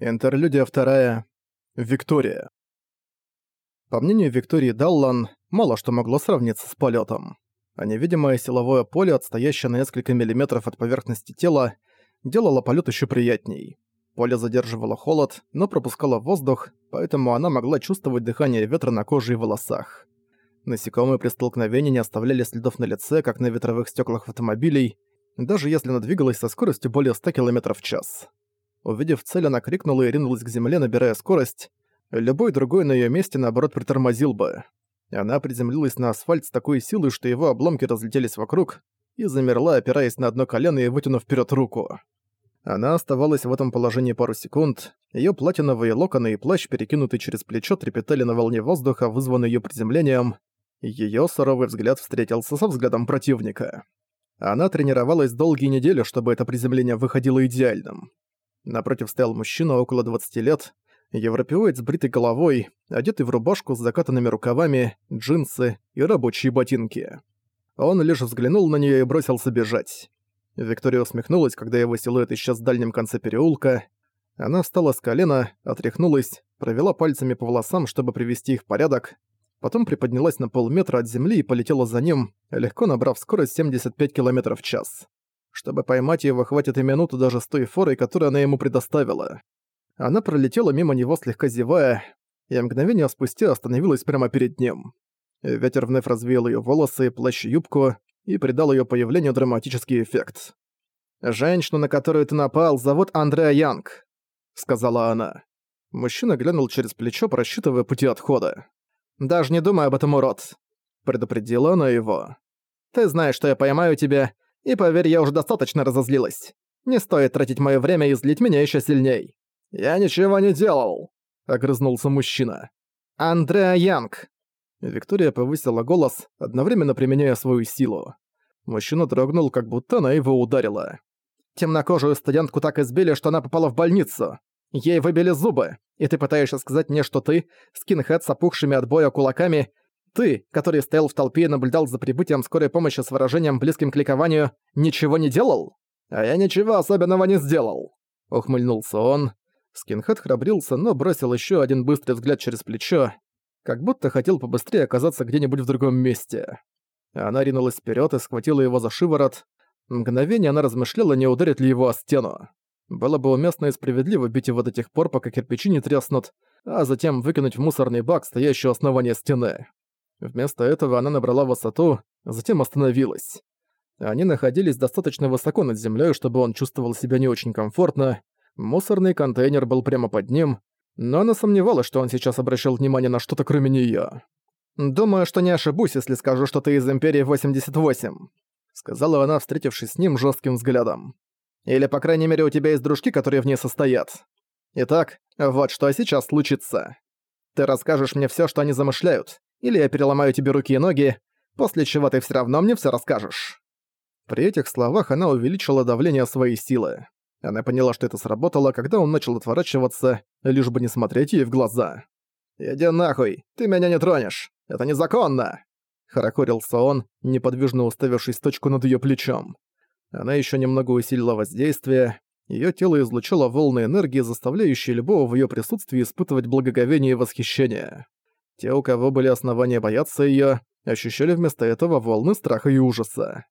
Интерлюдия вторая. Виктория. По мнению Виктории Даллан, мало что могло сравниться с полетом. А невидимое силовое поле, отстоящее на несколько миллиметров от поверхности тела, делало полет еще приятней. Поле задерживало холод, но пропускало воздух, поэтому она могла чувствовать дыхание ветра на коже и волосах. Насекомые при столкновении не оставляли следов на лице, как на ветровых стеклах автомобилей, даже если она двигалась со скоростью более 100 км в час. Увидев цель, она крикнула и ринулась к земле, набирая скорость. Любой другой на её месте, наоборот, притормозил бы. Она приземлилась на асфальт с такой силой, что его обломки разлетелись вокруг, и замерла, опираясь на одно колено и вытянув вперед руку. Она оставалась в этом положении пару секунд, её платиновые локоны и плащ, перекинутый через плечо, трепетали на волне воздуха, вызванной её приземлением. Её суровый взгляд встретился со взглядом противника. Она тренировалась долгие недели, чтобы это приземление выходило идеальным. Напротив стоял мужчина около 20 лет, европеоид с бритой головой, одетый в рубашку с закатанными рукавами, джинсы и рабочие ботинки. Он лишь взглянул на нее и бросился бежать. Виктория усмехнулась, когда его силуэт исчез в дальнем конце переулка. Она встала с колена, отряхнулась, провела пальцами по волосам, чтобы привести их в порядок, потом приподнялась на полметра от земли и полетела за ним, легко набрав скорость 75 км в час. Чтобы поймать его, хватит и минуту даже с той форой, которую она ему предоставила. Она пролетела мимо него, слегка зевая, и мгновение спустя остановилась прямо перед ним. Ветер вновь развеял ее волосы, плащ и юбку и придал ее появлению драматический эффект. «Женщину, на которую ты напал, зовут Андреа Янг», — сказала она. Мужчина глянул через плечо, просчитывая пути отхода. «Даже не думай об этом, урод», — предупредила она его. «Ты знаешь, что я поймаю тебя, и поверь, я уже достаточно разозлилась. Не стоит тратить моё время и злить меня ещё сильней. Я ничего не делал, огрызнулся мужчина. Андреа Янг. Виктория повысила голос, одновременно применяя свою силу. Мужчина дрогнул, как будто она его ударила. Темнокожую студентку так избили, что она попала в больницу. Ей выбили зубы, и ты пытаешься сказать мне, что ты, скинхед с опухшими от боя кулаками, ты, который стоял в толпе и наблюдал за прибытием скорой помощи с выражением близким к ликованию, ничего не делал? А я ничего особенного не сделал. Ухмыльнулся он. Скинхед храбрился, но бросил еще один быстрый взгляд через плечо, как будто хотел побыстрее оказаться где-нибудь в другом месте. Она ринулась вперед и схватила его за шиворот. Мгновение она размышляла, не ударит ли его о стену. Было бы уместно и справедливо бить его до тех пор, пока кирпичи не треснут, а затем выкинуть в мусорный бак, стоящий у основания стены. Вместо этого она набрала высоту, затем остановилась. Они находились достаточно высоко над землей, чтобы он чувствовал себя не очень комфортно. Мусорный контейнер был прямо под ним, но она сомневалась, что он сейчас обращал внимание на что-то кроме неё. «Думаю, что не ошибусь, если скажу, что ты из Империи 88», сказала она, встретившись с ним жестким взглядом. «Или, по крайней мере, у тебя есть дружки, которые в ней состоят. Итак, вот что сейчас случится. Ты расскажешь мне всё, что они замышляют, или я переломаю тебе руки и ноги, после чего ты все равно мне все расскажешь». При этих словах она увеличила давление своей силы. Она поняла, что это сработало, когда он начал отворачиваться, лишь бы не смотреть ей в глаза. «Иди нахуй, ты меня не тронешь! Это незаконно!» Хорохорился он, неподвижно уставившись точку над ее плечом. Она еще немного усилила воздействие, ее тело излучало волны энергии, заставляющие любого в ее присутствии испытывать благоговение и восхищение. Те, у кого были основания бояться её, ощущали вместо этого волны страха и ужаса.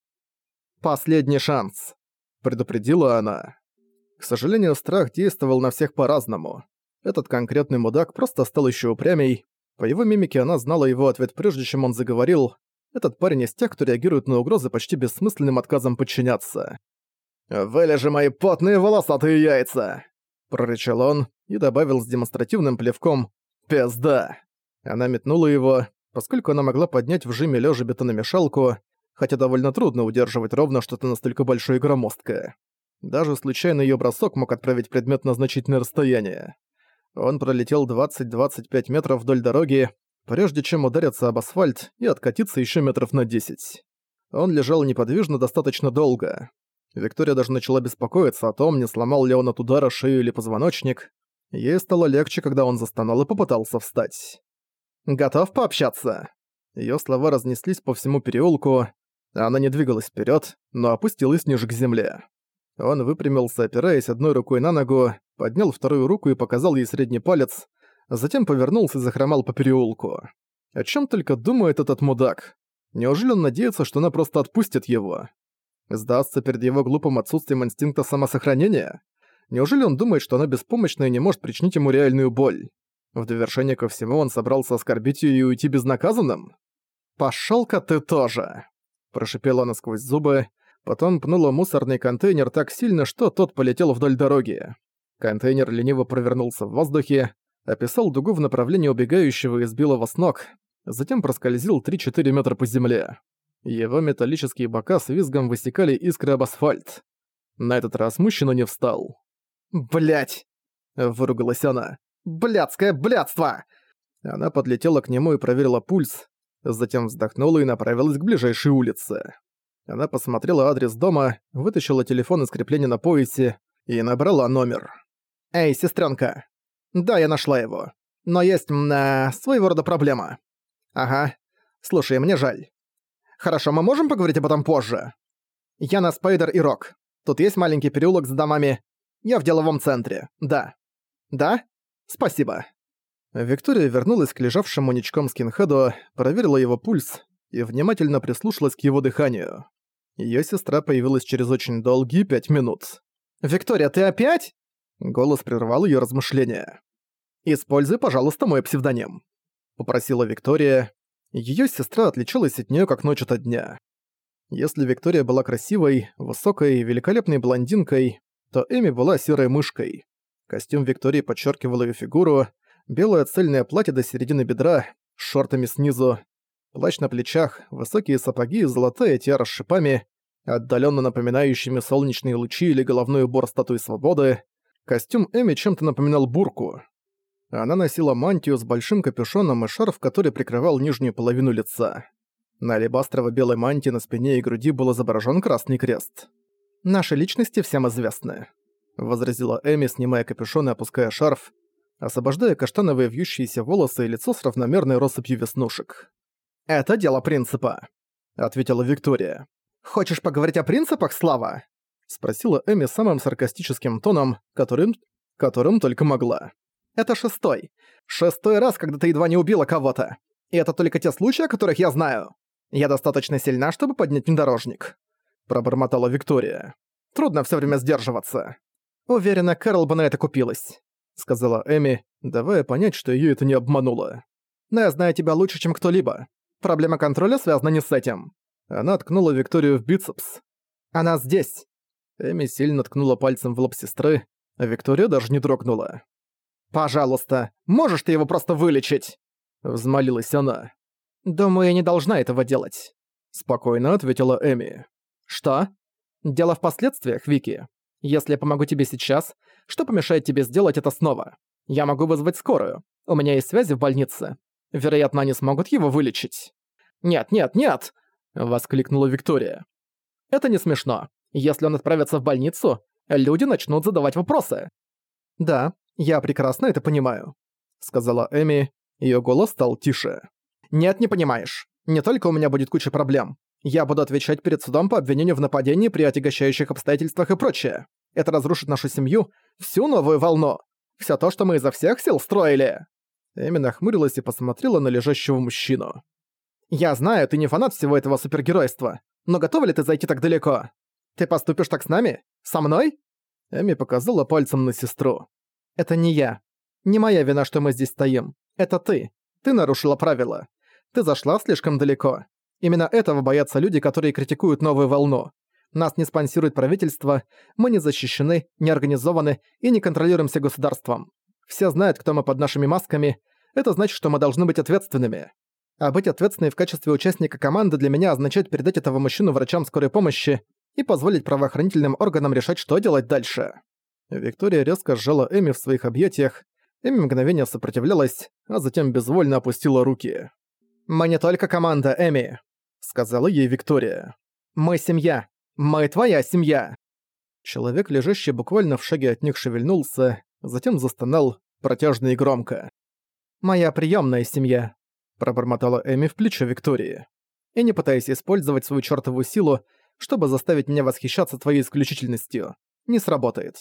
«Последний шанс», — предупредила она. К сожалению, страх действовал на всех по-разному. Этот конкретный мудак просто стал ещё упрямей. По его мимике она знала его ответ прежде, чем он заговорил. Этот парень из тех, кто реагирует на угрозы почти бессмысленным отказом подчиняться. «Вылежи мои потные волосатые яйца!» Прорычал он и добавил с демонстративным плевком «Пизда!» Она метнула его, поскольку она могла поднять в жиме лёжа бетономешалку, хотя довольно трудно удерживать ровно что-то настолько большое и громоздкое. Даже случайный её бросок мог отправить предмет на значительное расстояние. Он пролетел 20-25 метров вдоль дороги, прежде чем удариться об асфальт и откатиться ещё метров на 10. Он лежал неподвижно достаточно долго. Виктория даже начала беспокоиться о том, не сломал ли он от удара шею или позвоночник. Ей стало легче, когда он застонал и попытался встать. Готов пообщаться?» Её слова разнеслись по всему переулку. Она не двигалась вперёд, но опустилась ниже к земле. Он выпрямился, опираясь одной рукой на ногу, поднял вторую руку и показал ей средний палец, затем повернулся и захромал по переулку. О чем только думает этот мудак? Неужели он надеется, что она просто отпустит его? Сдастся перед его глупым отсутствием инстинкта самосохранения? Неужели он думает, что она беспомощна и не может причинить ему реальную боль? В довершение ко всему он собрался оскорбить её и уйти безнаказанным? «Пошёл-ка ты тоже!» Прошипела она сквозь зубы, потом пнула мусорный контейнер так сильно, что тот полетел вдоль дороги. Контейнер лениво провернулся в воздухе, описал дугу в направлении убегающего и сбил его с ног, затем проскользил 3-4 метра по земле. Его металлические бока с визгом высекали искры об асфальт. На этот раз мужчина не встал. Блять! выругалась она. «Блядское блядство!» Она подлетела к нему и проверила пульс, затем вздохнула и направилась к ближайшей улице. Она посмотрела адрес дома, вытащила телефон из крепления на поясе и набрала номер. «Эй, сестренка. Да, я нашла его. Но есть, э, своего рода проблема. Ага. Слушай, мне жаль. Хорошо, мы можем поговорить об этом позже? Я на Спайдер и Рок. Тут есть маленький переулок с домами. Я в деловом центре. Да. Да? Спасибо. Виктория вернулась к лежавшему ничком скинхеду, проверила его пульс и внимательно прислушалась к его дыханию. Её сестра появилась через очень долгие пять минут. «Виктория, ты опять?» Голос прервал её размышления. «Используй, пожалуйста, мой псевдоним», — попросила Виктория. Её сестра отличалась от неё как ночь ото дня. Если Виктория была красивой, высокой, великолепной блондинкой, то Эми была серой мышкой. Костюм Виктории подчеркивал её фигуру, белое цельное платье до середины бедра, с шортами снизу, плащ на плечах, высокие сапоги и золотая тиара с шипами, отдаленно напоминающими солнечные лучи или головной убор статуи свободы. Костюм Эми чем-то напоминал бурку. Она носила мантию с большим капюшоном и шарф, который прикрывал нижнюю половину лица. На алебастрово-белой мантии на спине и груди был изображен красный крест. «Наши личности всем известны», — возразила Эми, снимая капюшон и опуская шарф, освобождая каштановые вьющиеся волосы и лицо с равномерной россыпью веснушек. «Это дело принципа», — ответила Виктория. «Хочешь поговорить о принципах, Слава?» — спросила Эми самым саркастическим тоном, которым, которым только могла. «Это шестой. Шестой раз, когда ты едва не убила кого-то. И это только те случаи, о которых я знаю. Я достаточно сильна, чтобы поднять внедорожник», — пробормотала Виктория. «Трудно все время сдерживаться. Уверена, Кэрол бы на это купилась», — сказала Эми, давая понять, что ее это не обмануло. «Но я знаю тебя лучше, чем кто-либо. Проблема контроля связана не с этим». Она ткнула Викторию в бицепс. «Она здесь». Эми сильно ткнула пальцем в лоб сестры, а Виктория даже не дрогнула. «Пожалуйста, можешь ты его просто вылечить?» Взмолилась она. «Думаю, я не должна этого делать», — спокойно ответила Эми. «Что? Дело в последствиях, Вики. Если я помогу тебе сейчас, что помешает тебе сделать это снова? Я могу вызвать скорую. У меня есть связи в больнице. Вероятно, они смогут его вылечить». «Нет, нет, нет!» — воскликнула Виктория. «Это не смешно. Если он отправится в больницу, люди начнут задавать вопросы». «Да, я прекрасно это понимаю», — сказала Эми. Её голос стал тише. «Нет, не понимаешь. Не только у меня будет куча проблем. Я буду отвечать перед судом по обвинению в нападении при отягощающих обстоятельствах и прочее. Это разрушит нашу семью, всю новую волну. Всё то, что мы изо всех сил строили». Эми нахмурилась и посмотрела на лежащего мужчину. «Я знаю, ты не фанат всего этого супергеройства, но готова ли ты зайти так далеко? Ты поступишь так с нами? Со мной?» Эми показала пальцем на сестру. «Это не я. Не моя вина, что мы здесь стоим. Это ты. Ты нарушила правила. Ты зашла слишком далеко. Именно этого боятся люди, которые критикуют новую волну. Нас не спонсирует правительство, мы не защищены, не организованы и не контролируемся государством. Все знают, кто мы под нашими масками. Это значит, что мы должны быть ответственными. А быть ответственной в качестве участника команды для меня означает передать этого мужчину врачам скорой помощи и позволить правоохранительным органам решать, что делать дальше. Виктория резко сжала Эми в своих объятиях, Эми мгновение сопротивлялась, а затем безвольно опустила руки. «Мы не только команда, Эми», — сказала ей Виктория. «Мы семья. Мы твоя семья». Человек, лежащий буквально в шаге от них, шевельнулся, затем застонал, протяжно и громко. «Моя приемная семья», — пробормотала Эми в плечо Виктории. «И не пытайся использовать свою чертову силу, чтобы заставить меня восхищаться твоей исключительностью. не сработает.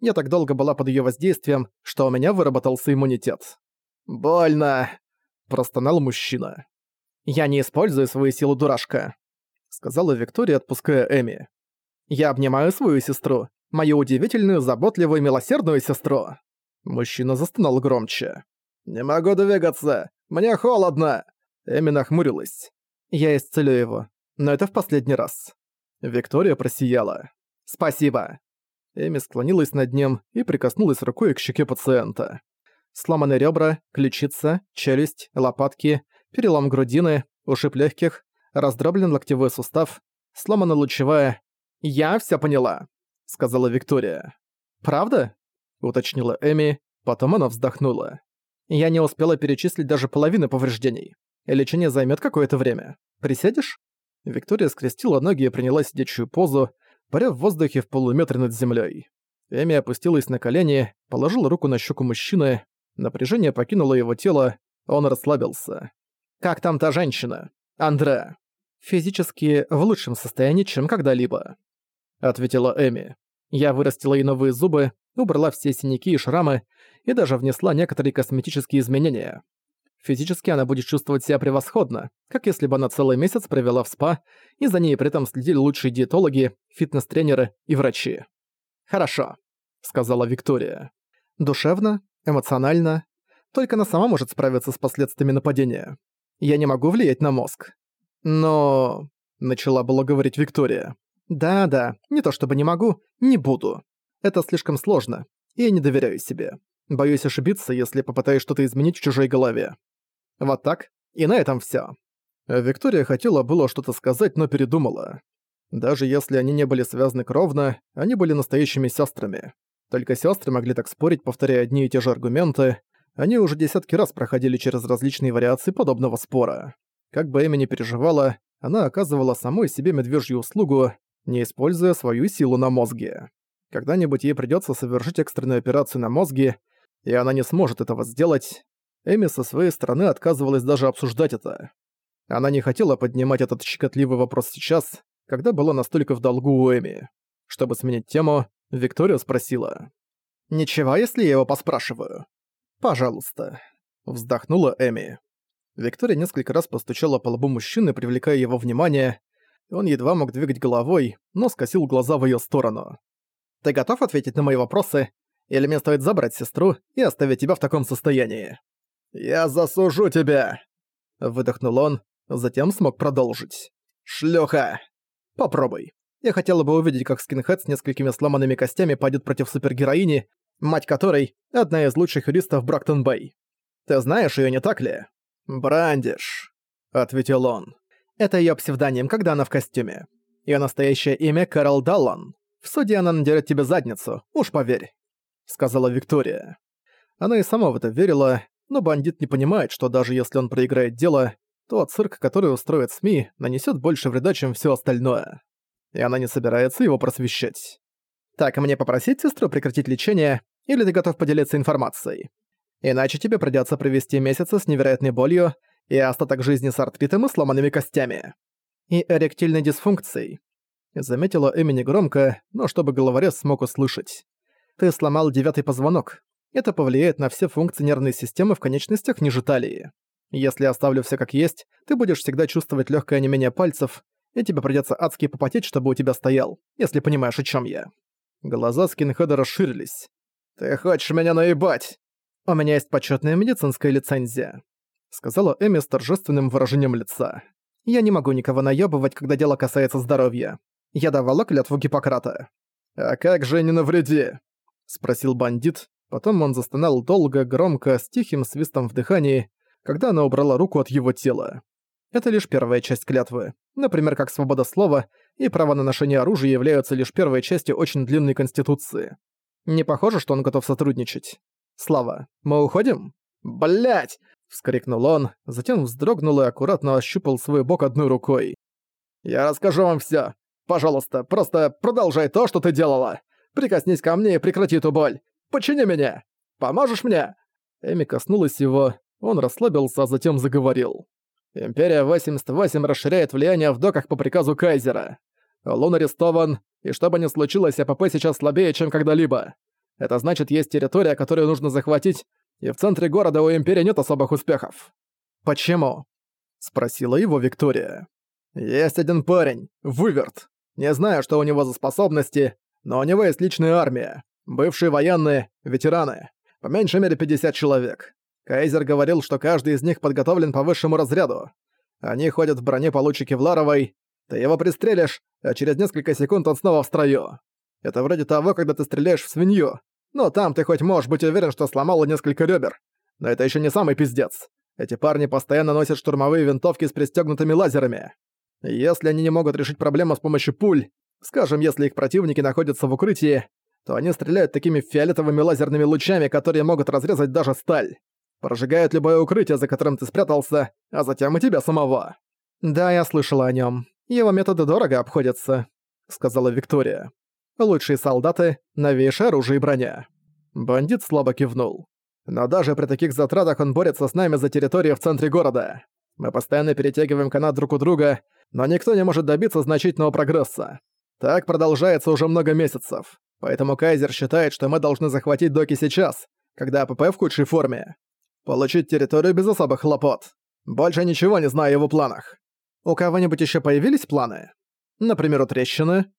Я так долго была под её воздействием, что у меня выработался иммунитет. «Больно!» – простонал мужчина. «Я не использую свою силу, дурашка», – сказала Виктория, отпуская Эми. «Я обнимаю свою сестру, мою удивительную, заботливую милосердную сестру». Мужчина застонал громче. «Не могу двигаться! Мне холодно!» Эми нахмурилась. «Я исцелю его, но это в последний раз». Виктория просияла. «Спасибо!» Эми склонилась над ним и прикоснулась рукой к щеке пациента. Сломанные ребра, ключица, челюсть, лопатки, перелом грудины, ушиб легких, раздроблен локтевой сустав, сломана лучевая. «Я все поняла», — сказала Виктория. «Правда?» — уточнила Эми, потом она вздохнула. «Я не успела перечислить даже половины повреждений. Лечение займет какое-то время. Присядешь?» Виктория скрестила ноги и приняла сидячую позу, паря в воздухе в полуметре над землей. Эми опустилась на колени, положила руку на щеку мужчины, напряжение покинуло его тело, он расслабился. «Как там та женщина? Андре?» «Физически в лучшем состоянии, чем когда-либо», — ответила Эми. «Я вырастила ей новые зубы, убрала все синяки и шрамы и даже внесла некоторые косметические изменения. Физически она будет чувствовать себя превосходно, как если бы она целый месяц провела в спа, и за ней при этом следили лучшие диетологи, фитнес-тренеры и врачи. «Хорошо», — сказала Виктория. «Душевно, эмоционально. Только она сама может справиться с последствиями нападения. Я не могу влиять на мозг. Но... Начала было говорить Виктория. Да-да, не то чтобы не могу, не буду. Это слишком сложно, и я не доверяю себе. Боюсь ошибиться, если попытаюсь что-то изменить в чужой голове. Вот так, и на этом всё. Виктория хотела было что-то сказать, но передумала. Даже если они не были связаны кровно, они были настоящими сестрами. Только сестры могли так спорить, повторяя одни и те же аргументы, они уже десятки раз проходили через различные вариации подобного спора. Как бы Эми не переживала, она оказывала самой себе медвежью услугу, не используя свою силу на мозге. Когда-нибудь ей придётся совершить экстренную операцию на мозге, и она не сможет этого сделать. Эми со своей стороны отказывалась даже обсуждать это. Она не хотела поднимать этот щекотливый вопрос сейчас, когда была настолько в долгу у Эми. Чтобы сменить тему, Виктория спросила. «Ничего, если я его поспрашиваю?» «Пожалуйста», — вздохнула Эми. Виктория несколько раз постучала по лбу мужчины, привлекая его внимание. Он едва мог двигать головой, но скосил глаза в её сторону. «Ты готов ответить на мои вопросы? Или мне стоит забрать сестру и оставить тебя в таком состоянии?» «Я засужу тебя!» Выдохнул он, затем смог продолжить. «Шлюха!» «Попробуй. Я хотела бы увидеть, как скинхед с несколькими сломанными костями пойдет против супергероини, мать которой — одна из лучших юристов Брактон-Бэй. Ты знаешь ее, не так ли?» «Брандиш», — ответил он. «Это ее псевдоним, когда она в костюме. Ее настоящее имя Кэрол Даллан. В суде она надерет тебе задницу, уж поверь», — сказала Виктория. Она и сама в это верила, но бандит не понимает, что даже если он проиграет дело, то цирк, который устроит СМИ, нанесет больше вреда, чем все остальное. И она не собирается его просвещать. «Так, мне попросить сестру прекратить лечение или ты готов поделиться информацией? Иначе тебе придётся провести месяцы с невероятной болью и остаток жизни с артритом и сломанными костями. И эректильной дисфункцией. Заметила Эмини громко, но чтобы головорез смог услышать. Ты сломал девятый позвонок. Это повлияет на все функции нервной системы в конечностях ниже талии. Если оставлю всё как есть, ты будешь всегда чувствовать лёгкое онемение пальцев, и тебе придётся адски попотеть, чтобы у тебя стоял, если понимаешь, о чём я. Глаза скинхеда расширились. «Ты хочешь меня наебать?» «У меня есть почетная медицинская лицензия», — сказала Эми с торжественным выражением лица. «Я не могу никого наебывать, когда дело касается здоровья. Я давала клятву Гиппократа». «А как же не навреди?» — спросил бандит. Потом он застонал долго, громко, с тихим свистом в дыхании, когда она убрала руку от его тела. Это лишь первая часть клятвы. Например, как свобода слова и право на ношение оружия являются лишь первой частью очень длинной конституции. Не похоже, что он готов сотрудничать. Слава, мы уходим? Блять! вскрикнул он, затем вздрогнул и аккуратно ощупал свой бок одной рукой. «Я расскажу вам всё. Пожалуйста, просто продолжай то, что ты делала. Прикоснись ко мне и прекрати эту боль. Почини меня. Поможешь мне?» Эми коснулась его, он расслабился, а затем заговорил. «Империя 88 расширяет влияние в доках по приказу Кайзера. Лун арестован, И что бы ни случилось, АПП сейчас слабее, чем когда-либо. Это значит, есть территория, которую нужно захватить, и в центре города у Империи нет особых успехов. Почему? Спросила его Виктория. Есть один парень, Выверт. Не знаю, что у него за способности, но у него есть личная армия. Бывшие военные, ветераны. По меньшей мере 50 человек. Кайзер говорил, что каждый из них подготовлен по высшему разряду. Они ходят в броне получше Кевларовой. Ты его пристрелишь, а через несколько секунд он снова в строю. Это вроде того, когда ты стреляешь в свинью. Но там ты хоть можешь быть уверен, что сломала несколько ребер. Но это еще не самый пиздец. Эти парни постоянно носят штурмовые винтовки с пристегнутыми лазерами. Если они не могут решить проблему с помощью пуль, скажем, если их противники находятся в укрытии, то они стреляют такими фиолетовыми лазерными лучами, которые могут разрезать даже сталь. Прожигают любое укрытие, за которым ты спрятался, а затем и тебя самого. «Да, я слышала о нем. Его методы дорого обходятся», — сказала Виктория. «Лучшие солдаты, новейшее оружие и броня». Бандит слабо кивнул. «Но даже при таких затратах он борется с нами за территорию в центре города. Мы постоянно перетягиваем канат друг у друга, но никто не может добиться значительного прогресса. Так продолжается уже много месяцев. Поэтому Кайзер считает, что мы должны захватить доки сейчас, когда АПП в худшей форме. Получить территорию без особых хлопот. Больше ничего не знаю о его планах. У кого-нибудь еще появились планы? Например, у трещины?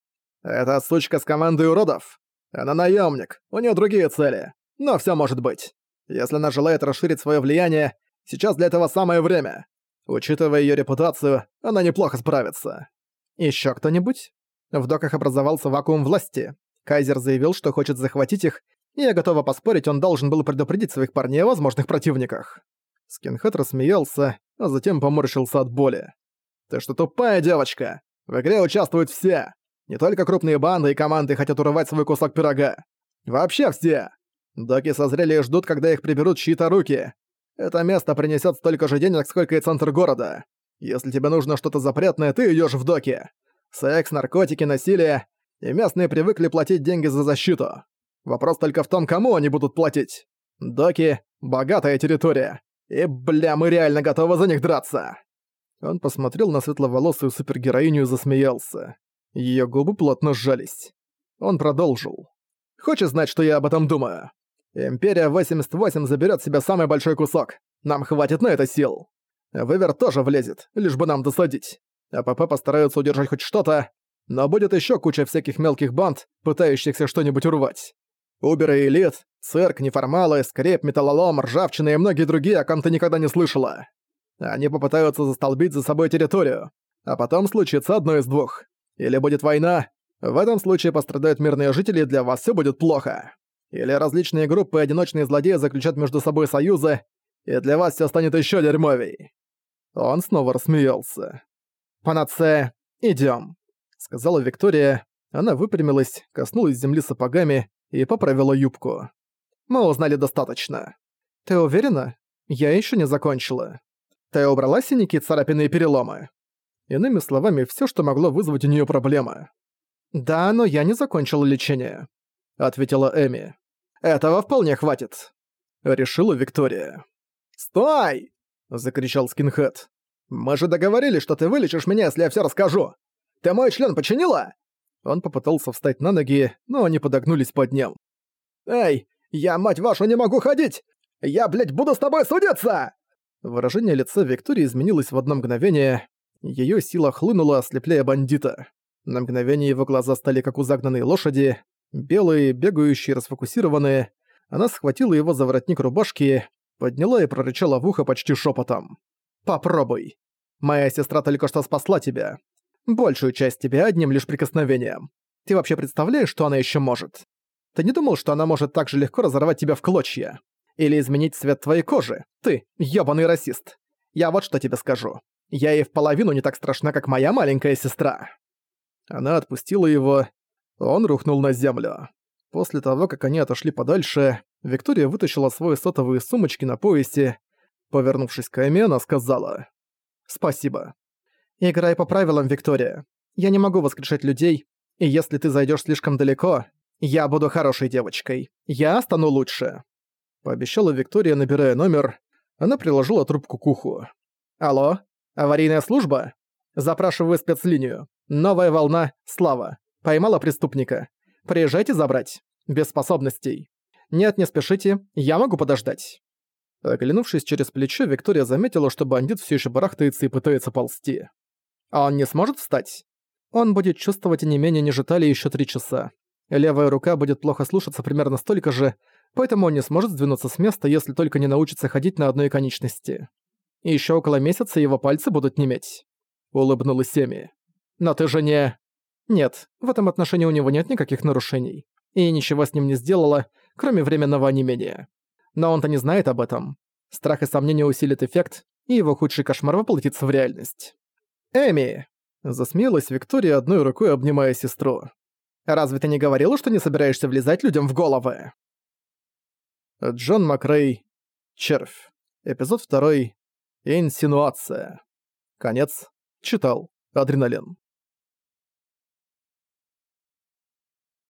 Эта сучка с командой уродов. Она наемник, у нее другие цели. Но все может быть. Если она желает расширить свое влияние, сейчас для этого самое время. Учитывая ее репутацию, она неплохо справится. Еще кто-нибудь? В доках образовался вакуум власти. Кайзер заявил, что хочет захватить их, и я готова поспорить, он должен был предупредить своих парней о возможных противниках. Скинхед рассмеялся, а затем поморщился от боли. «Ты что тупая девочка? В игре участвуют все. Не только крупные банды и команды хотят урывать свой кусок пирога. Вообще все. Доки созрели и ждут, когда их приберут чьи-то руки. Это место принесет столько же денег, сколько и центр города. Если тебе нужно что-то запретное, ты идешь в доки. Секс, наркотики, насилие. И местные привыкли платить деньги за защиту. Вопрос только в том, кому они будут платить. Доки — богатая территория. И, бля, мы реально готовы за них драться. Он посмотрел на светловолосую супергероиню и засмеялся. Её губы плотно сжались. Он продолжил. «Хочешь знать, что я об этом думаю? Империя 88 заберет себе самый большой кусок. Нам хватит на это сил. Вывер тоже влезет, лишь бы нам досадить. АПП постараются удержать хоть что-то, но будет еще куча всяких мелких банд, пытающихся что-нибудь урвать. Уберы и элит, цирк, неформалы, скреп, металлолом, ржавчина и многие другие, о ком ты никогда не слышала. Они попытаются застолбить за собой территорию, а потом случится одно из двух. Или будет война, в этом случае пострадают мирные жители, и для вас все будет плохо. Или различные группы одиночные злодеи заключат между собой союзы, и для вас все станет еще дерьмовей». Он снова рассмеялся. «Панаце, идем, сказала Виктория. Она выпрямилась, коснулась земли сапогами и поправила юбку. «Мы узнали достаточно. Ты уверена? Я еще не закончила. Ты убрала синяки, царапины и переломы?» Иными словами, все, что могло вызвать у нее проблемы. «Да, но я не закончила лечение», — ответила Эми. Этого вполне хватит», — решила Виктория. «Стой!» — закричал Скинхед. «Мы же договорились, что ты вылечишь меня, если я все расскажу. Ты мой член починила?» Он попытался встать на ноги, но они подогнулись под ним. «Эй, я, мать вашу, не могу ходить! Я, блядь, буду с тобой судиться!» Выражение лица Виктории изменилось в одно мгновение. Её сила хлынула, ослепляя бандита. На мгновение его глаза стали как у загнанной лошади. Белые, бегающие, расфокусированные. Она схватила его за воротник рубашки, подняла и прорычала в ухо почти шепотом. «Попробуй. Моя сестра только что спасла тебя. Большую часть тебя одним лишь прикосновением. Ты вообще представляешь, что она еще может? Ты не думал, что она может так же легко разорвать тебя в клочья? Или изменить цвет твоей кожи? Ты, ёбаный расист. Я вот что тебе скажу. Я ей в половину не так страшна, как моя маленькая сестра». Она отпустила его, он рухнул на землю. После того, как они отошли подальше, Виктория вытащила свои сотовые сумочки на поясе. Повернувшись к Эми, она сказала «Спасибо». «Играй по правилам, Виктория. Я не могу воскрешать людей, и если ты зайдешь слишком далеко, я буду хорошей девочкой. Я стану лучше». Пообещала Виктория, набирая номер. Она приложила трубку к уху. «Алло? Аварийная служба? Запрашиваю спецлинию. Новая волна. Слава. Поймала преступника. Приезжайте забрать. Без способностей. Нет, не спешите, я могу подождать». Оглянувшись через плечо, Виктория заметила, что бандит все еще барахтается и пытается ползти. А он не сможет встать? Он будет чувствовать не менее ниже талии еще три часа. Левая рука будет плохо слушаться примерно столько же, поэтому он не сможет сдвинуться с места, если только не научится ходить на одной конечности. И ещё около месяца его пальцы будут неметь. Улыбнулась Эми. Но ты же не... Нет, в этом отношении у него нет никаких нарушений. И ничего с ним не сделала, кроме временного онемения. Но он-то не знает об этом. Страх и сомнение усилит эффект, и его худший кошмар воплотится в реальность. «Эми!» – засмеялась Виктория, одной рукой обнимая сестру. «Разве ты не говорила, что не собираешься влезать людям в головы?» Джон Макрей. Червь. Эпизод 2. Инсинуация. Конец. Читал. Адреналин.